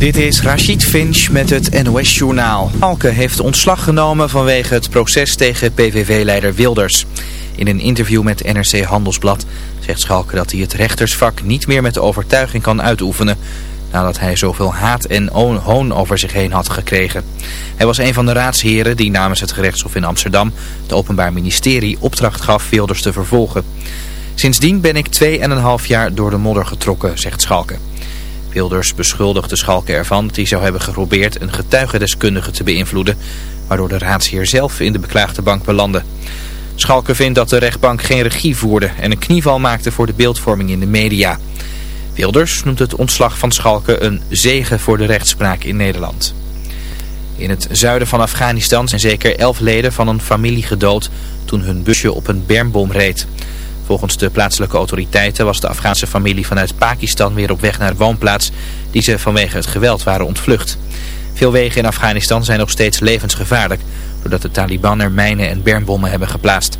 Dit is Rachid Finch met het NOS-journaal. Alke heeft ontslag genomen vanwege het proces tegen PVV-leider Wilders. In een interview met NRC Handelsblad zegt Schalke dat hij het rechtersvak niet meer met overtuiging kan uitoefenen... nadat hij zoveel haat en hoon over zich heen had gekregen. Hij was een van de raadsheren die namens het gerechtshof in Amsterdam... het Openbaar Ministerie opdracht gaf Wilders te vervolgen. Sindsdien ben ik 2,5 jaar door de modder getrokken, zegt Schalke. Wilders beschuldigde Schalke ervan dat hij zou hebben geprobeerd een getuigendeskundige te beïnvloeden, waardoor de raadsheer zelf in de beklaagde bank belandde. Schalke vindt dat de rechtbank geen regie voerde en een knieval maakte voor de beeldvorming in de media. Wilders noemt het ontslag van Schalke een zegen voor de rechtspraak in Nederland. In het zuiden van Afghanistan zijn zeker elf leden van een familie gedood toen hun busje op een bermbom reed. Volgens de plaatselijke autoriteiten was de Afghaanse familie vanuit Pakistan weer op weg naar woonplaats die ze vanwege het geweld waren ontvlucht. Veel wegen in Afghanistan zijn nog steeds levensgevaarlijk doordat de Taliban er mijnen en bermbommen hebben geplaatst.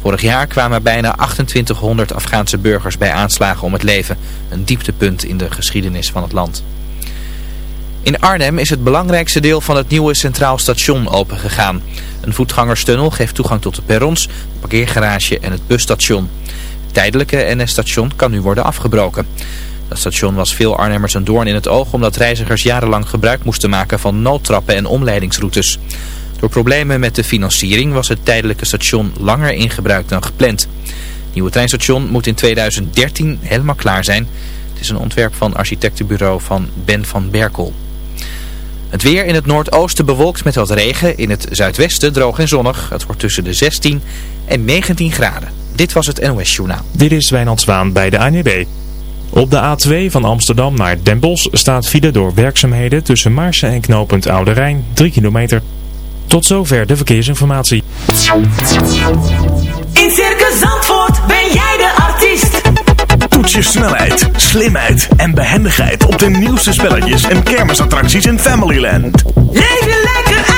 Vorig jaar kwamen bijna 2800 Afghaanse burgers bij aanslagen om het leven. Een dieptepunt in de geschiedenis van het land. In Arnhem is het belangrijkste deel van het nieuwe Centraal Station opengegaan. Een voetgangerstunnel geeft toegang tot de perrons, de parkeergarage en het busstation. Tijdelijke NS-station kan nu worden afgebroken. Dat station was veel Arnhemmers een doorn in het oog omdat reizigers jarenlang gebruik moesten maken van noodtrappen en omleidingsroutes. Door problemen met de financiering was het tijdelijke station langer in gebruik dan gepland. Het nieuwe treinstation moet in 2013 helemaal klaar zijn. Het is een ontwerp van architectenbureau van Ben van Berkel. Het weer in het noordoosten bewolkt met wat regen. In het zuidwesten droog en zonnig. Het wordt tussen de 16 en 19 graden. Dit was het NOS Journaal. Dit is Wijnand Zwaan bij de ANB. Op de A2 van Amsterdam naar Den Bosch staat file door werkzaamheden tussen Maarsen en knooppunt Oude Rijn 3 kilometer. Tot zover de verkeersinformatie. In Circus Zandvoort ben jij de artiest. Toets je snelheid, slimheid en behendigheid op de nieuwste spelletjes en kermisattracties in Familyland. Leef je lekker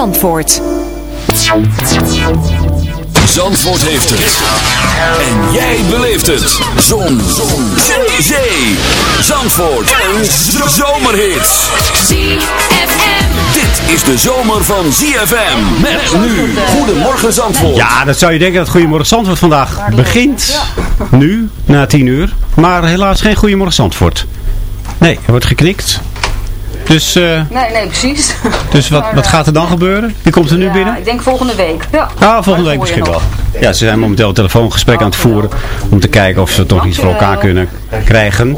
Zandvoort heeft het. En jij beleeft het. Zon. Zon. Zee. Zee. Zandvoort. Een zomerhit. ZFM. Dit is de zomer van ZFM. Met nu. Goedemorgen Zandvoort. Ja, dat zou je denken dat Goedemorgen Zandvoort vandaag begint. Nu, na tien uur. Maar helaas geen Goedemorgen Zandvoort. Nee, er wordt geknikt. Dus, eh, Nee, nee, precies. dus wat, Maar, wat eh, gaat er dan gebeuren? Wie komt er nu ja, binnen? Ik denk volgende week. Ja, Ah, volgende week misschien wel. Ja, ze zijn momenteel een telefoongesprek aan het voeren. Om te kijken of ze toch iets voor elkaar kunnen krijgen.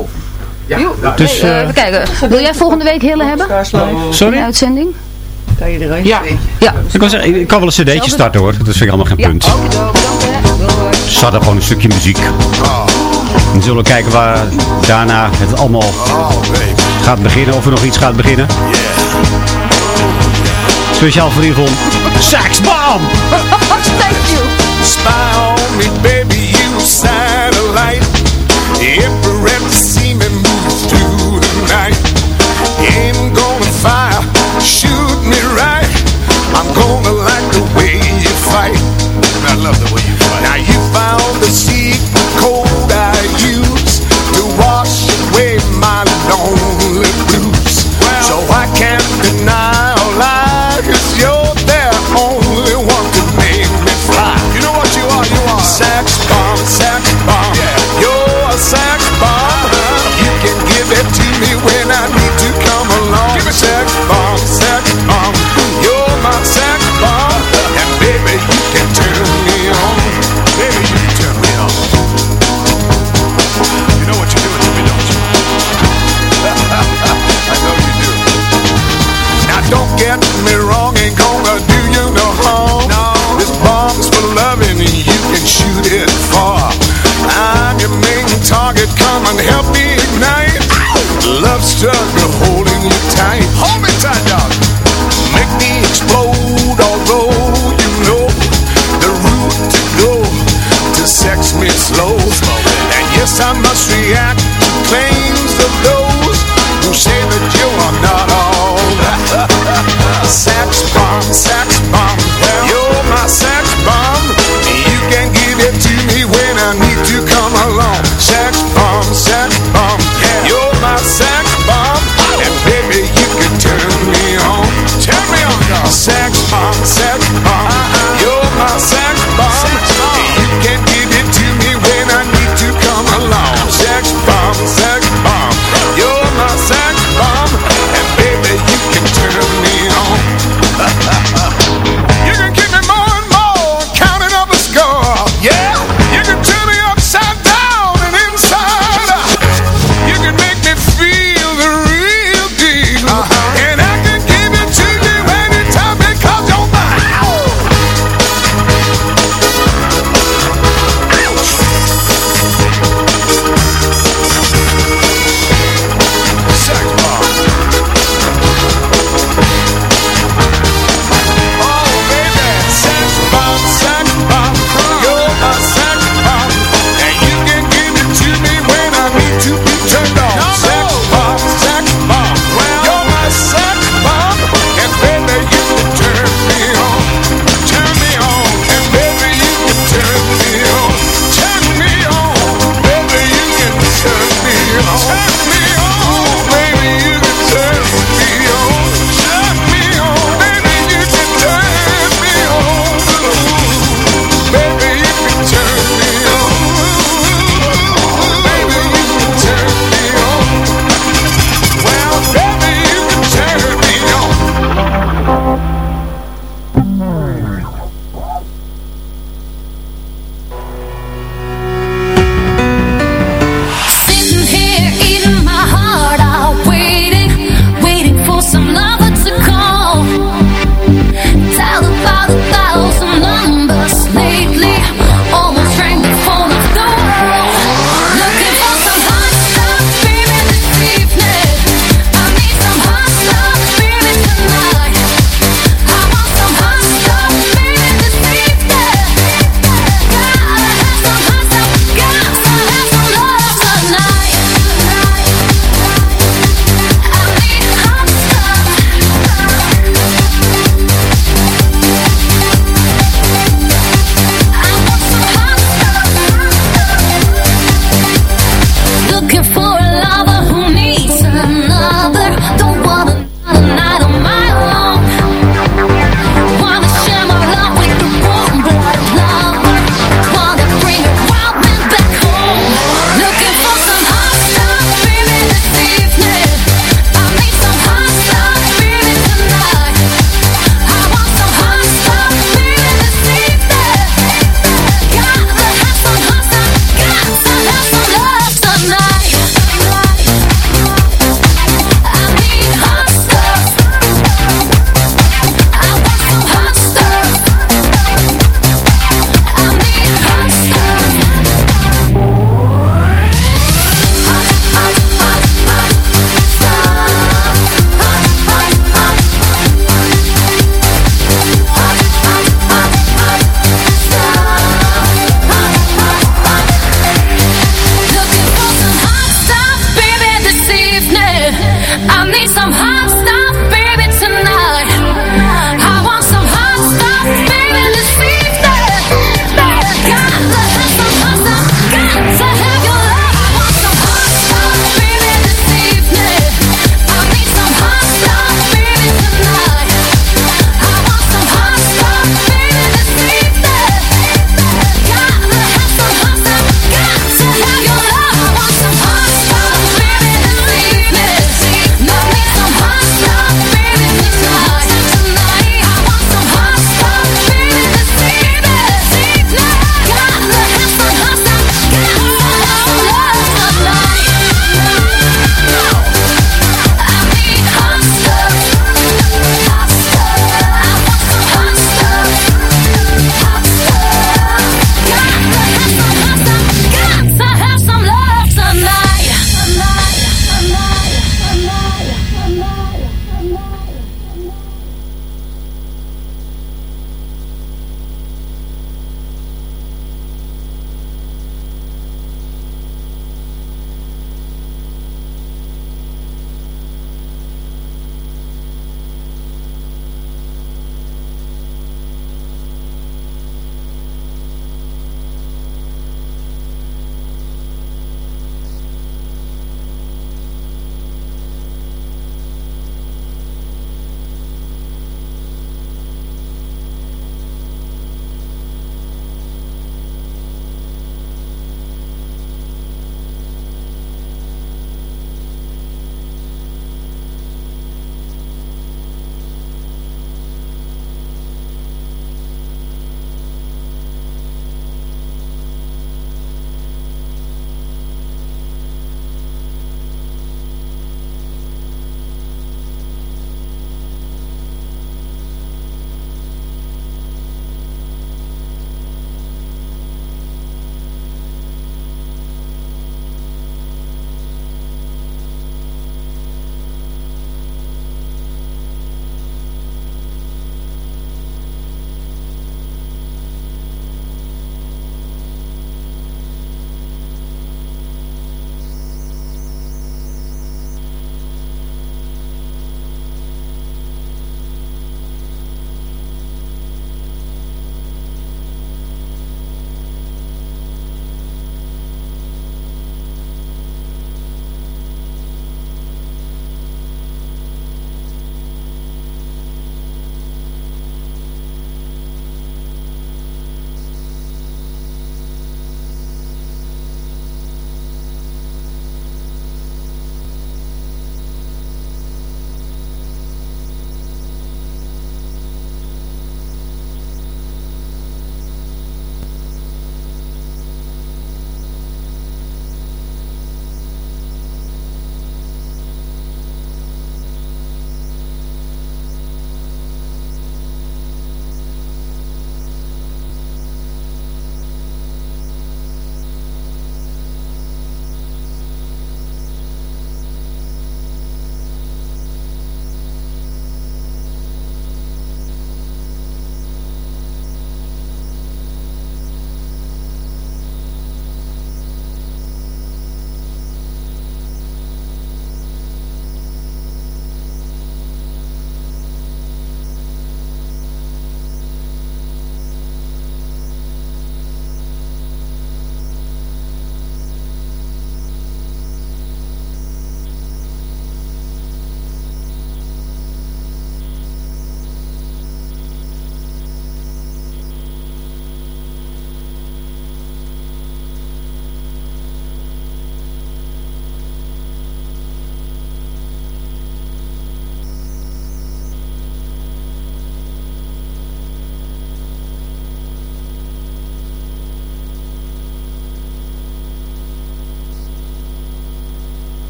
Dus, Dus, eh, even kijken. Wil jij volgende week Hille hebben? Sorry? Een uitzending? Ja. Ja. Ik, ik kan wel een cd'tje starten hoor. Dat vind ik allemaal geen punt. Starten gewoon een stukje muziek. En zullen we kijken waar daarna het allemaal gaat beginnen. Of er nog iets gaat beginnen. Speciaal voor Yvonne. Sax Bomb! Thank you! Spy on me, baby, you satellite. Infrared semen move through the night. Aim gonna fire, shoot me right. I'm gonna like the way you fight. I love the way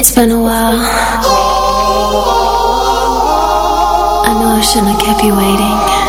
It's been a while. I know I shouldn't have kept you waiting.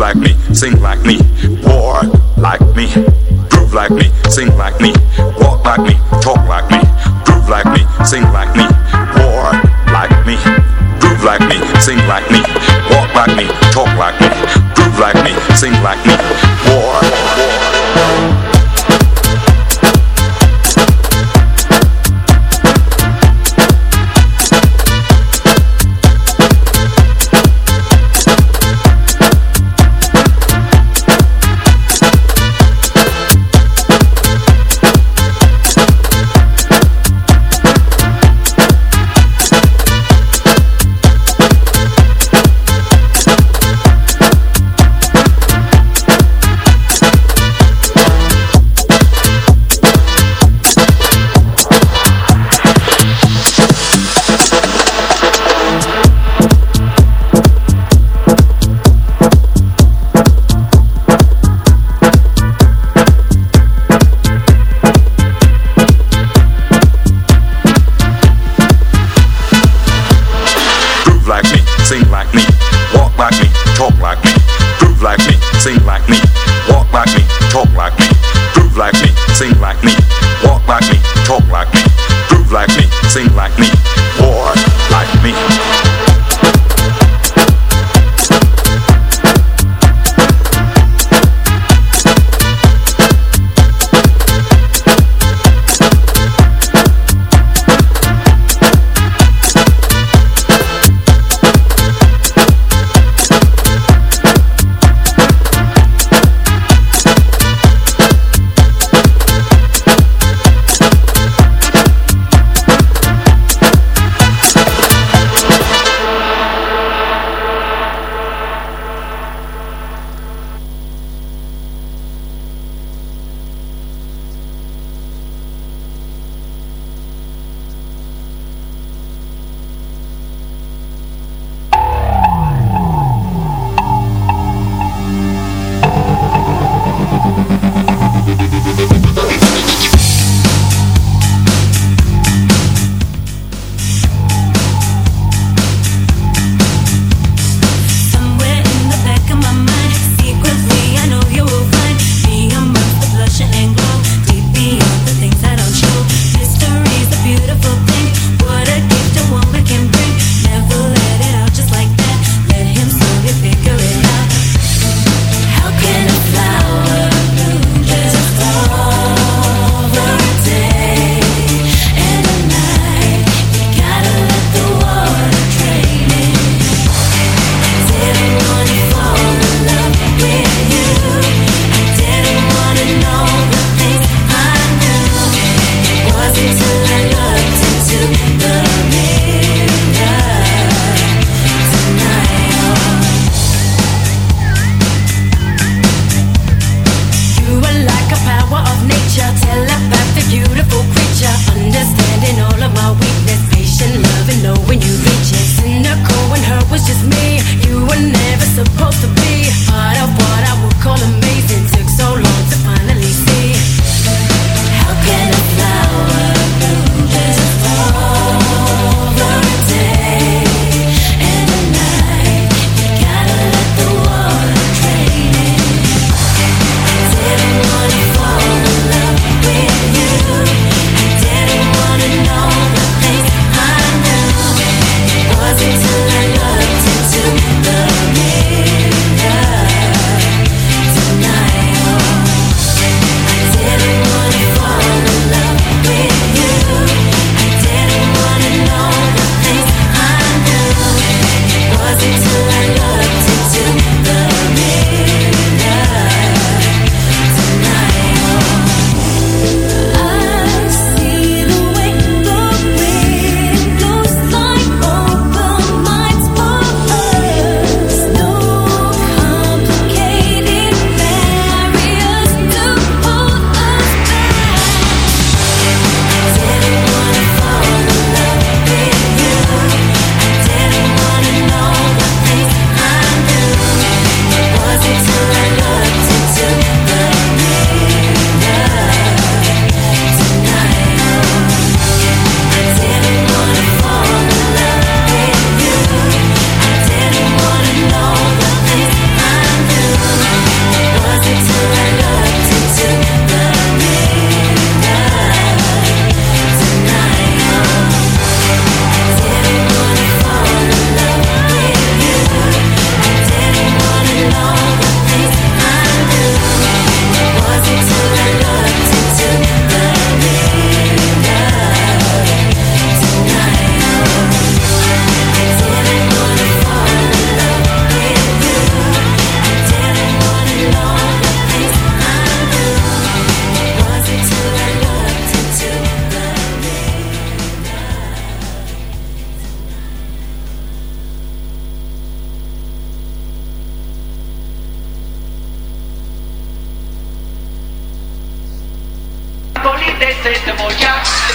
like me, sing like me, war like me, groove like me, sing like me, walk like me, talk like me, groove like me, sing like me, war like me, groove like me, sing like me, walk like me, talk like me, groove like me, sing like me. Jacks.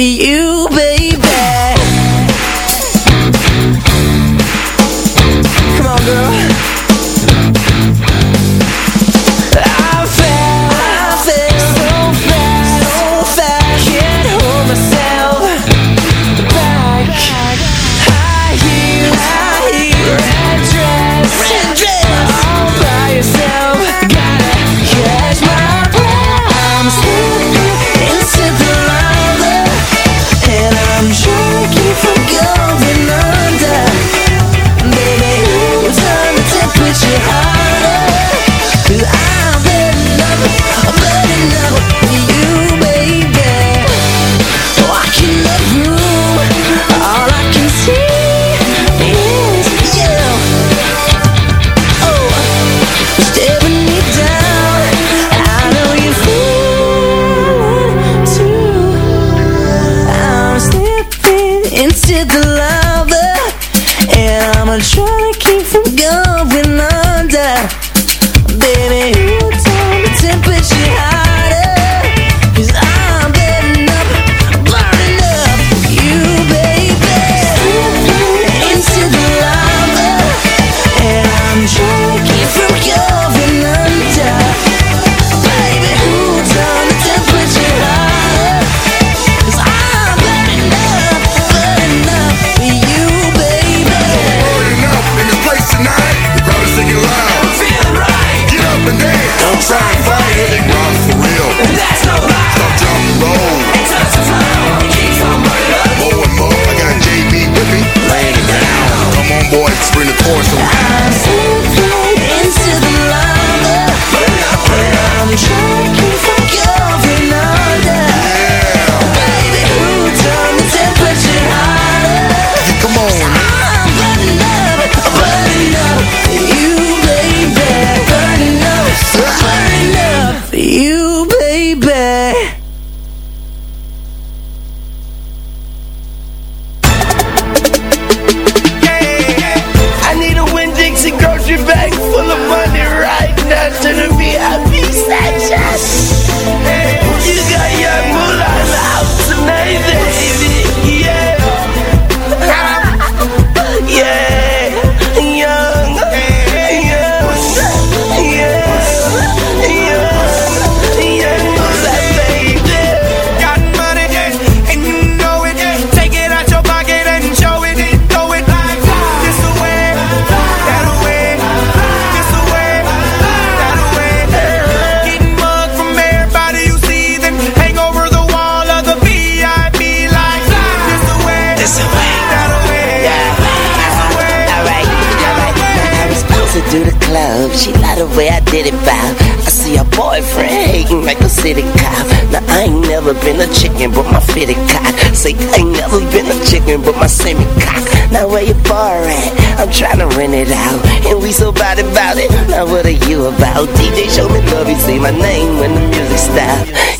you.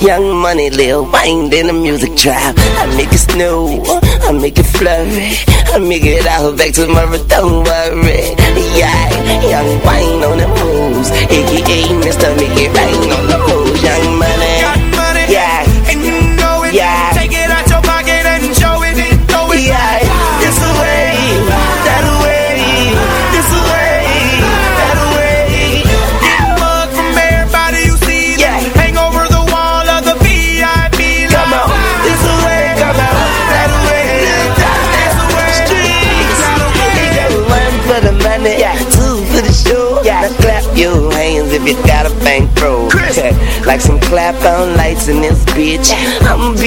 Young money, Lil Wayne, then the music drop. I make it snow, I make it flurry, I make it out back tomorrow. Don't worry, yeah. Young Wayne on the moves, aka Mr. Make It Rain on the moves. Young money,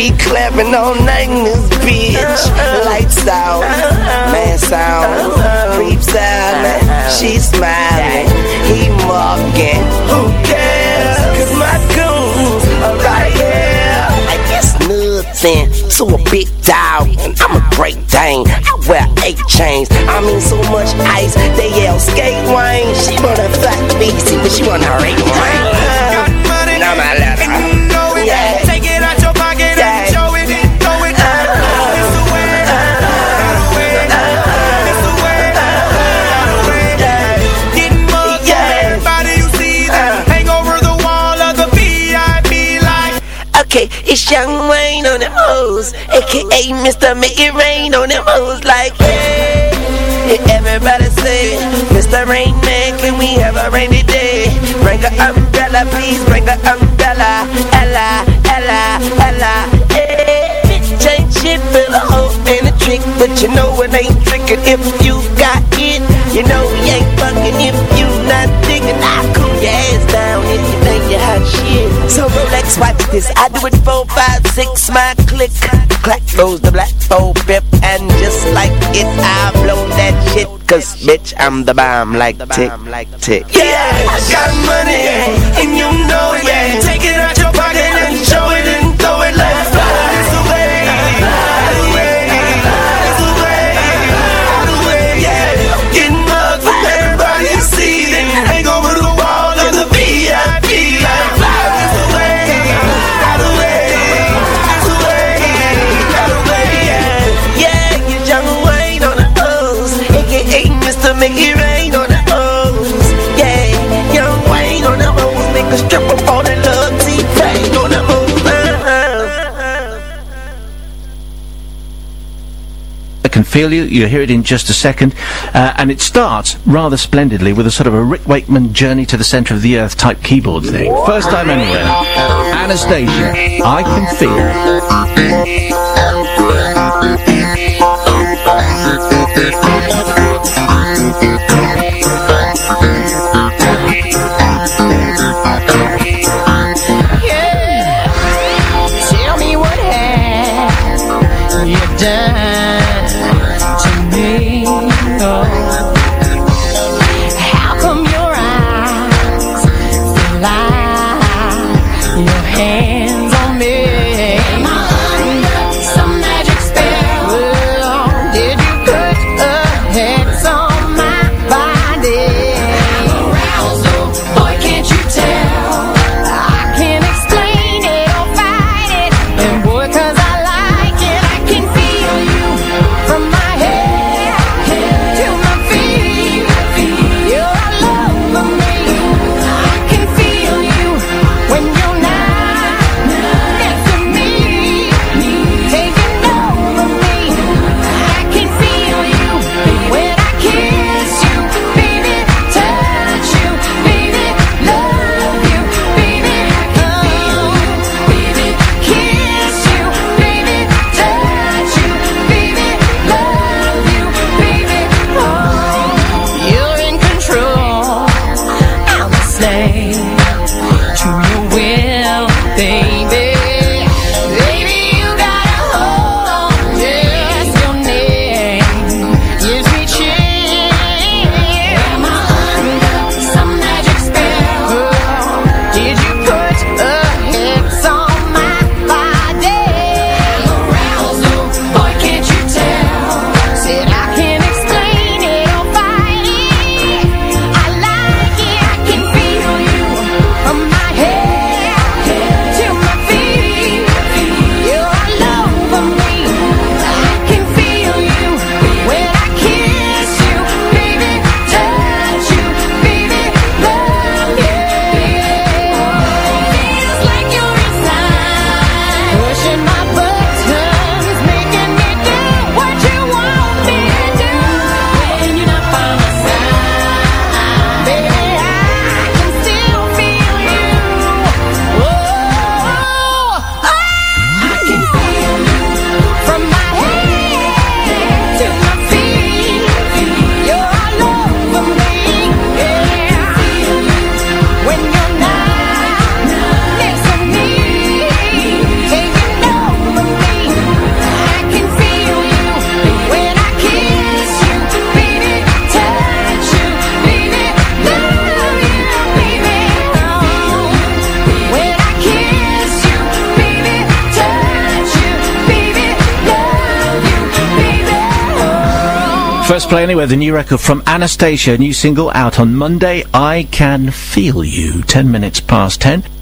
be clapping all night in this bitch. Lights out, man sound, creeps out, man. She smiling, he mocking. Who cares? Cause my goons are right here. I guess nothing to a big dog, I'm a great dane. I wear eight chains. I mean so much ice, they yell skate wine. She wanna flat BC, but she wanna rate wine. Now my letter. It's Young Wayne on them hoes, aka Mr. Make It Rain on them hoes. Like, hey, everybody say, Mr. Rain Man, can we have a rainy day? Bring an umbrella, please, bring an umbrella. Ella, Ella, Ella, hey, bitch ain't shit, but a hoe and a trick, but you know it ain't tricking if you got it. You know you ain't fucking if you not digging. I So Rolex, watch this. I do it four, five, six, my click. Clack goes the black four pip, and just like it, I blow that shit. Cause bitch, I'm the bomb like tick, like tick. Yeah, I got money, and you know. Yeah. Take it out feel you. You'll hear it in just a second. Uh, and it starts rather splendidly with a sort of a Rick Wakeman journey to the centre of the earth type keyboard thing. First time anywhere. Anastasia, I can feel. First play anywhere, the new record from Anastasia, new single out on Monday, I Can Feel You, 10 minutes past 10.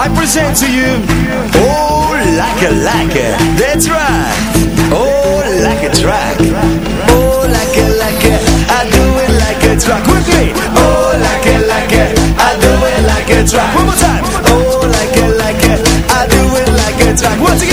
I present to you Oh, like a, like a That's right. Oh, like a track. Oh, like a, like a I do it like a track. With me. Oh, like a, like a I do it like a track. One more time. Oh, like a, like a I do it like a track. Once again.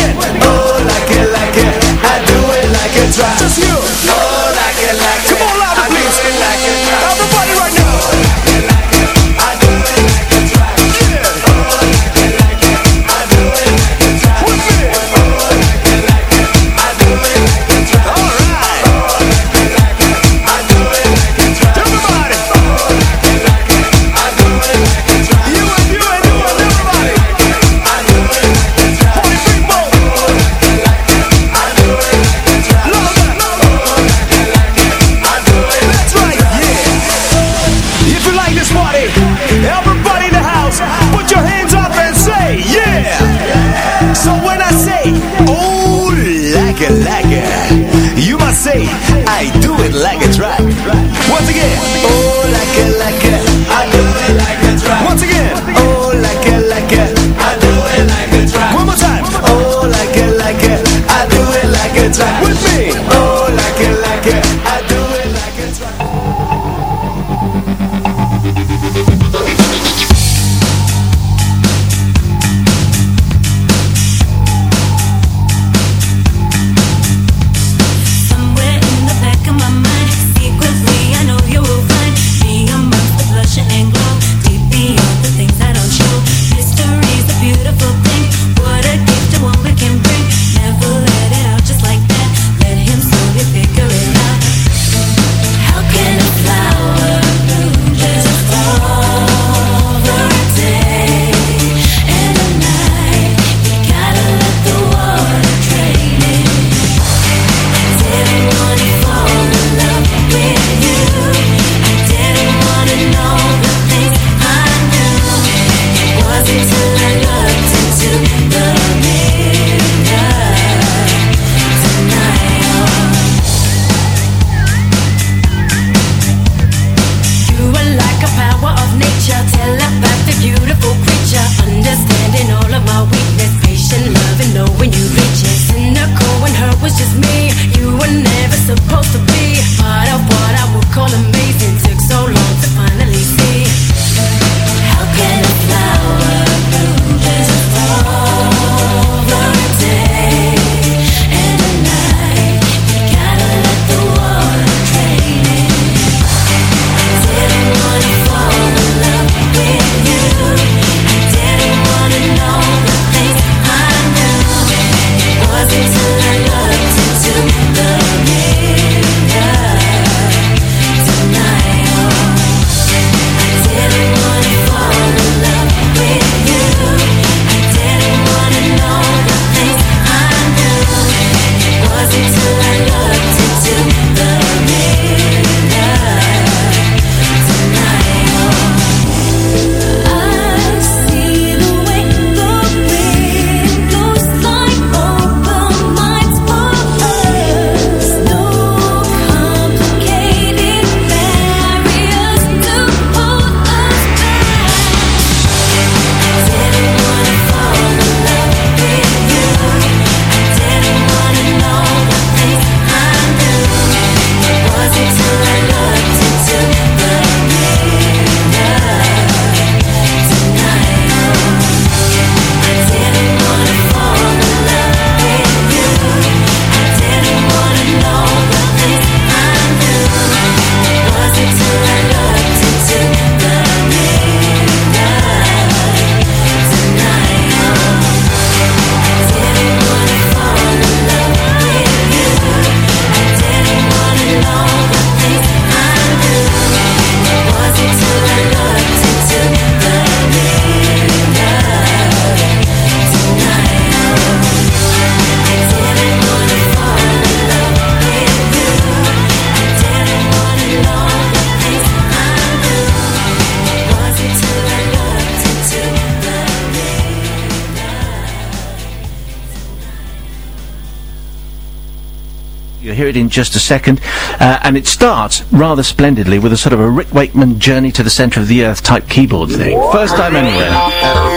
Hear it in just a second. Uh, and it starts rather splendidly with a sort of a Rick Wakeman journey to the center of the earth type keyboard thing. First time anywhere.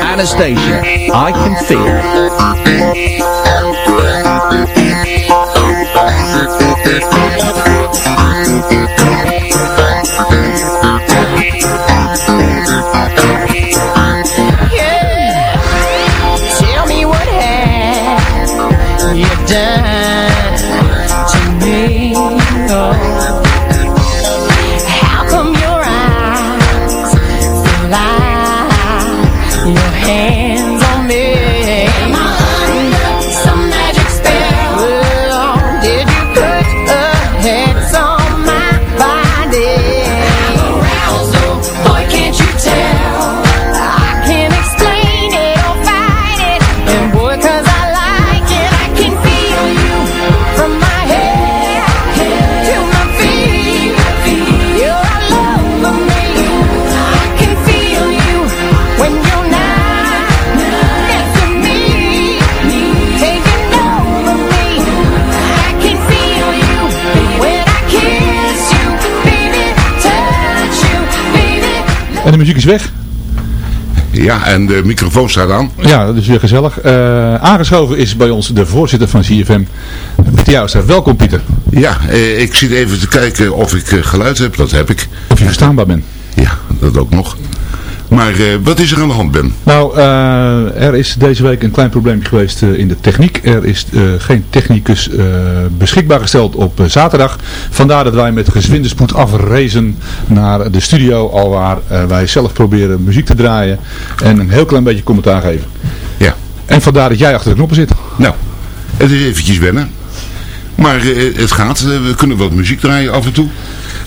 Anastasia, I can feel. muziek is weg. Ja, en de microfoon staat aan. Ja, dat is weer gezellig. Eh, aangeschoven is bij ons de voorzitter van CFM, Pieter Jouwstra. Welkom Pieter. Ja, eh, ik zit even te kijken of ik eh, geluid heb. Dat heb ik. Of je verstaanbaar bent. Ja, dat ook nog. Maar eh, wat is er aan de hand, Ben? Nou, eh, er is deze week een klein probleempje geweest eh, in de techniek. Er is geen technicus beschikbaar gesteld op zaterdag. Vandaar dat wij met gezwinde spoed afrezen naar de studio, alwaar eh, wij zelf proberen muziek te draaien en een heel klein beetje commentaar geven. Ja. En vandaar dat jij achter de knoppen zit. Nou, het is eventjes wennen. Maar het gaat. We kunnen wat muziek draaien af en toe.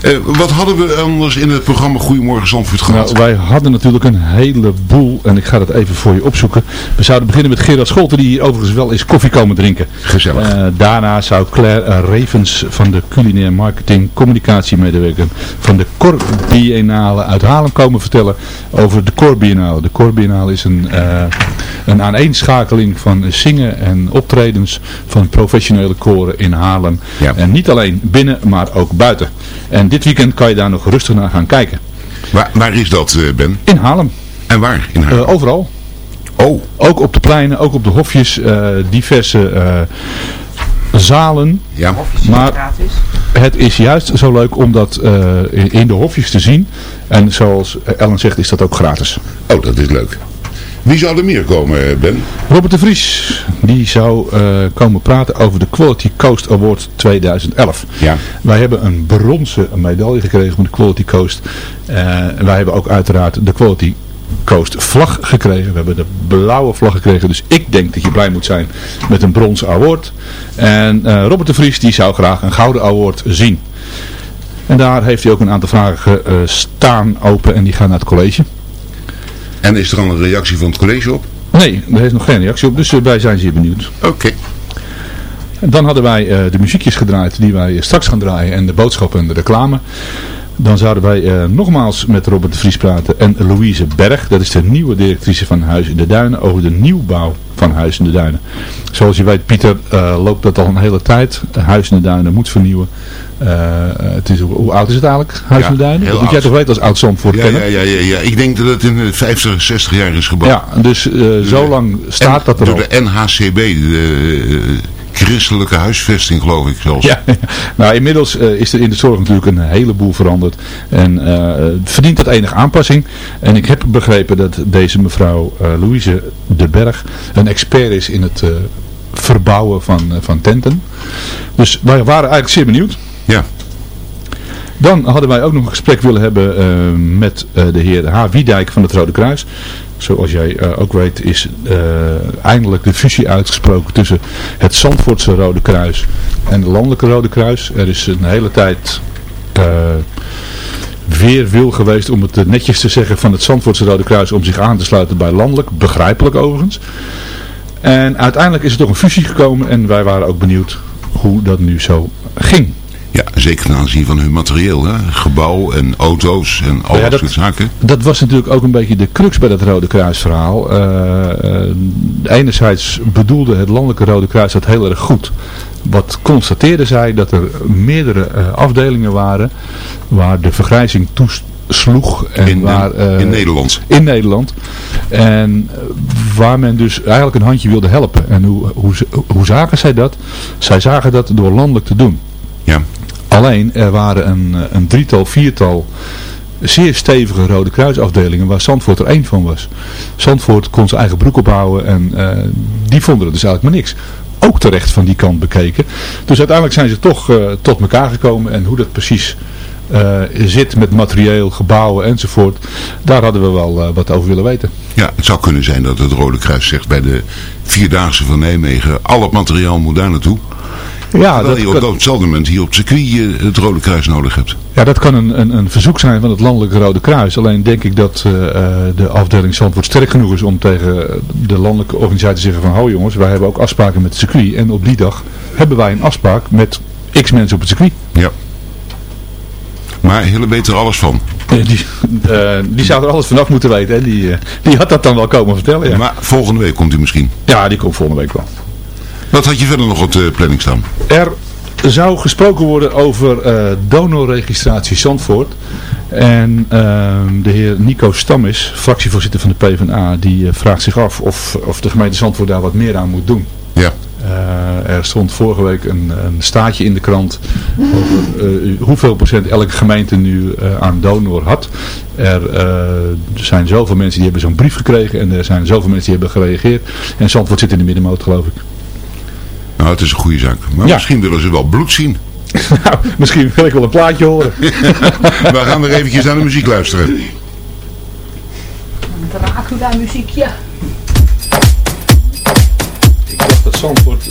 Eh, wat hadden we anders in het programma Goedemorgen Zandvoort gehad? Nou, wij hadden natuurlijk een heleboel en ik ga dat even voor je opzoeken. We zouden beginnen met Gerard Scholten die overigens wel eens koffie komen drinken. Gezellig. Eh, daarna zou Claire Ravens van de culinair marketing communicatiemedewerker van de Cor Biennale uit Haarlem komen vertellen over de Cor Biennale. De Cor Biennale is een, eh, een aaneenschakeling van zingen en optredens van professionele koren in Haarlem. En niet alleen binnen, maar ook buiten. En dit weekend kan je daar nog rustig naar gaan kijken. Waar, waar is dat, eh, Ben? In Haarlem. En waar? In Haarlem? Eh, overal. Oh. Ook op de pleinen, ook op de hofjes, eh, diverse eh, zalen. Ja. Maar het is juist zo leuk om dat eh, in, in de hofjes te zien. En zoals Ellen zegt, is dat ook gratis. Oh, dat is leuk. Wie zou er meer komen, eh, Ben? Robert de Vries, die zou eh, komen praten over de Quality Coast Award 2011. Ja. Wij hebben een bronzen medaille gekregen van de Quality Coast. En wij hebben ook uiteraard de Quality Coast vlag gekregen. We hebben de blauwe vlag gekregen. Dus ik denk dat je blij moet zijn met een bronzen award. En Robert de Vries die zou graag een gouden award zien. En daar heeft hij ook een aantal vragen staan open en die gaan naar het college. En is er al een reactie van het college op? Nee, er is nog geen reactie op, dus eh, wij zijn zeer benieuwd. Oké. Dan hadden wij eh, de muziekjes gedraaid die wij straks gaan draaien en de boodschappen en de reclame. Dan zouden wij eh, nogmaals met Robert de Vries praten en Louise Berg. Dat is de nieuwe directrice van Huis in de Duinen over de nieuwbouw van Huis in de Duinen. Zoals je weet Pieter eh, loopt dat al een hele tijd. Huis in de Duinen moet vernieuwen. Eh, het is, hoe oud is het eigenlijk, Huis in de Duinen? Dat moet jij toch weten als oud Zandvoort Ja, kenner? ja, ja, ja, ja. Ik denk dat het in de 50, 60 jaar is gebouwd. Ja, dus zo lang staat En dat er Door al. de NHCB, de christelijke huisvesting geloof ik zelfs. Ja, nou inmiddels eh, is er in de zorg natuurlijk een heleboel veranderd. En eh, verdient dat enige aanpassing. En ik heb begrepen dat deze mevrouw eh, Louise de Berg een expert is in het verbouwen van, van tenten. Dus wij waren eigenlijk zeer benieuwd. Ja. Dan hadden wij ook nog een gesprek willen hebben met de heer H. Wiedijk van het Rode Kruis. Zoals jij eh, ook weet is eh, eindelijk de fusie uitgesproken tussen het Zandvoortse Rode Kruis en het Landelijke Rode Kruis. Er is een hele tijd eh, weer wil geweest, om het netjes te zeggen, van het Zandvoortse Rode Kruis om zich aan te sluiten bij Landelijk. Begrijpelijk overigens. En uiteindelijk is er toch een fusie gekomen en wij waren ook benieuwd hoe dat nu zo ging. Ja, zeker ten aanzien van hun materieel. Hè? Gebouw en auto's en al Ja, dat soort zaken. Dat was natuurlijk ook een beetje de crux bij dat Rode Kruis verhaal. Eh, eh, enerzijds bedoelde het Landelijke Rode Kruis dat heel erg goed. Wat constateerde zij dat er meerdere eh, afdelingen waren waar de vergrijzing toesloeg. En In, waar, in Nederland. in Nederland. En waar men dus eigenlijk een handje wilde helpen. En hoe, hoe, hoe zagen zij dat? Zij zagen dat door landelijk te doen. Ja. Alleen, er waren een, eh, een drietal, viertal zeer stevige Rode Kruisafdelingen waar Zandvoort er één van was. Zandvoort kon zijn eigen broek ophouden en eh, die vonden het dus eigenlijk maar niks. Ook terecht van die kant bekeken. Dus uiteindelijk zijn ze toch eh, tot elkaar gekomen en hoe dat precies zit met materieel, gebouwen enzovoort. Daar hadden we wel wat over willen weten. Ja, het zou kunnen zijn dat het Rode Kruis zegt bij de Vierdaagse van Nijmegen, al het materiaal moet daar naartoe. Ja, Terwijl dat je op kan- hetzelfde moment hier op het circuit eh, het Rode Kruis nodig hebt. Ja, dat kan een, een, een verzoek zijn van het Landelijke Rode Kruis. Alleen denk ik dat eh, eh, de afdeling Zandvoort sterk genoeg is om tegen de landelijke organisatie te zeggen van... Ho jongens, wij hebben ook afspraken met het circuit. En op die dag hebben wij een afspraak met x mensen op het circuit. Ja. Maar Hille weet er alles van. Die, die zou er alles vanaf moeten weten. Hè? Die, die had dat dan wel komen vertellen. Ja. Maar volgende week komt hij misschien. ja, die komt volgende week wel. Wat had je verder nog op de planning staan? Er zou gesproken worden over eh, donorregistratie Zandvoort. En ehm, de heer Nico Stammis, fractievoorzitter van de PvdA, die eh, vraagt zich af of, of de gemeente Zandvoort daar wat meer aan moet doen. Ja. Eh, er stond vorige week een, een staatje in de krant over hoeveel procent elke gemeente nu aan donor had. Er zijn zoveel mensen die hebben zo'n brief gekregen en er zijn zoveel mensen die hebben gereageerd. En Zandvoort zit in de middenmoot geloof ik. Nou, het is een goede zaak. Maar Ja. misschien willen ze wel bloed zien. nou, misschien wil ik wel een plaatje horen. We gaan weer eventjes naar de muziek luisteren. Dracula muziekje. Ik dacht dat Zandvoort...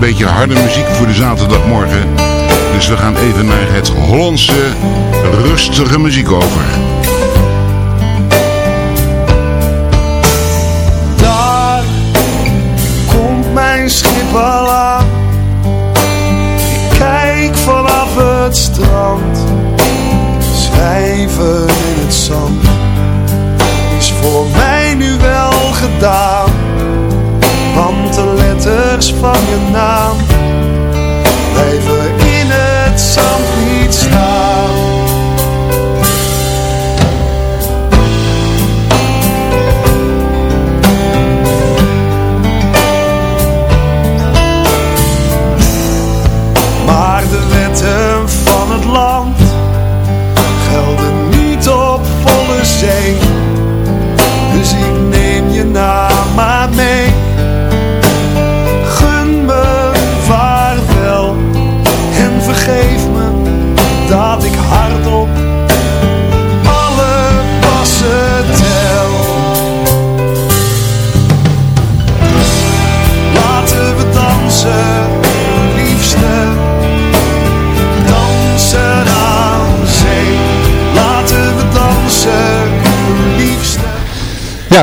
een beetje harde muziek voor de zaterdagmorgen. Dus we gaan even naar het Hollandse rustige muziek over. From your na.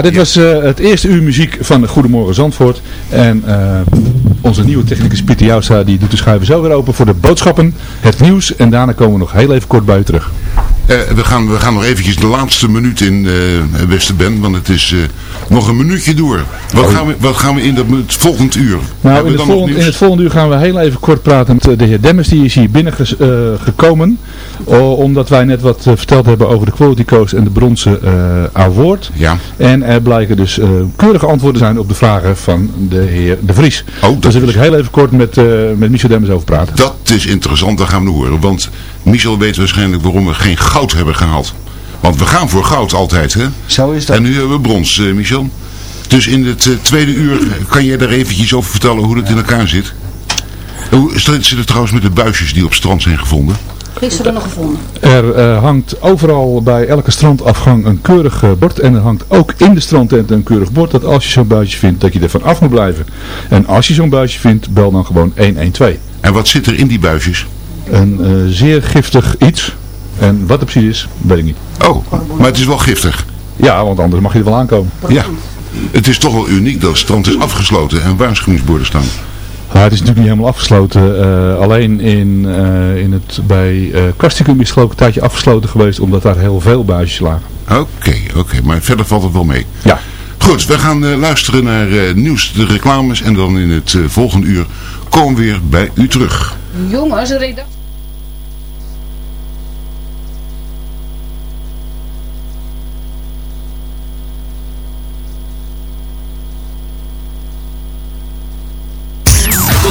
Dit was eh, het eerste uur muziek van Goedemorgen Zandvoort. En eh, onze nieuwe technicus Pieter Jouwstra die doet de schuiven zo weer open voor de boodschappen, het nieuws. En daarna komen we nog heel even kort bij u terug. Eh, we, gaan, we gaan nog eventjes de laatste minuut in eh Westerben, want het is nog een minuutje door. Wat, Oh. gaan we, wat gaan we in dat minuut- volgend uur? Nou, in het, dan in het volgende uur gaan we heel even kort praten met eh, de heer Demmers. Die is hier binnengekomen. omdat wij net wat eh, verteld hebben over de Quality Coast en de bronzen eh award. Ja. En er blijken dus eh, keurige antwoorden zijn op de vragen van de heer De Vries. dus daar wil ik heel even kort met, eh, met Michel Demmers over praten. Dat is interessant, dat gaan we horen. Want Michel weet waarschijnlijk waarom we geen goud hebben gehaald. Want we gaan voor goud altijd, hè? Zo is dat. En nu hebben we brons, eh, Michel. Dus in het eh, tweede uur kan jij daar eventjes over vertellen hoe het in elkaar zit. Hoe zit het trouwens met de buisjes die op het strand zijn gevonden? Gisteren nog gevonden. Er eh, hangt overal bij elke strandafgang een keurig bord. En er hangt ook in de strandtent een keurig bord. Dat als je zo'n buisje vindt, dat je er van af moet blijven. En als je zo'n buisje vindt, bel dan gewoon 112. En wat zit er in die buisjes? Een eh, zeer giftig iets. En wat het precies is, weet ik niet. Oh, maar het is wel giftig. Ja, want anders mag je er wel aankomen. Ja. Het is toch wel uniek dat het strand is afgesloten en waarschuwingsborden staan. Maar het is natuurlijk niet helemaal afgesloten. eh, alleen in, eh, in het, bij eh Kasticum is het geloof ik een tijdje afgesloten geweest. Omdat daar heel veel buisjes lagen. Oké, oké, maar verder valt het wel mee. Ja. Goed, we gaan eh, luisteren naar eh, nieuws, de reclames en dan in het volgende uur komen we weer bij u terug. Jongens, een redactie. Tot